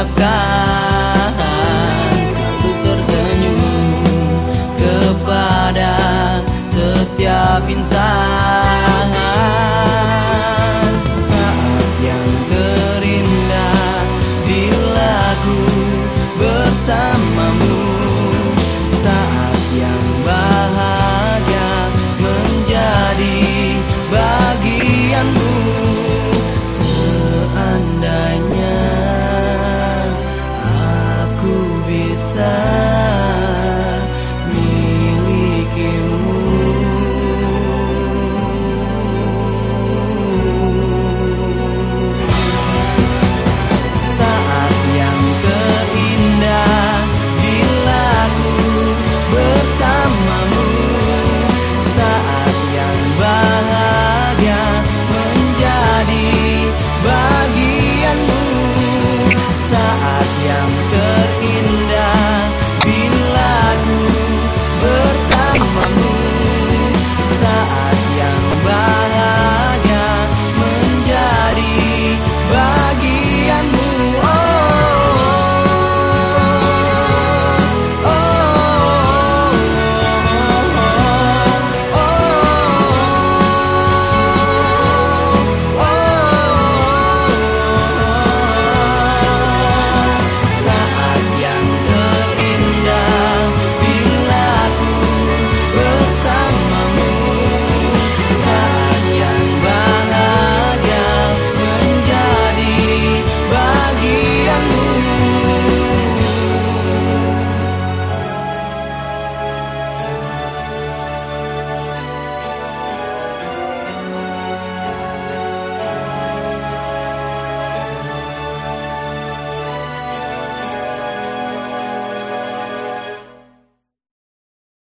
ucapkan Selalu tersenyum kepada setiap insan.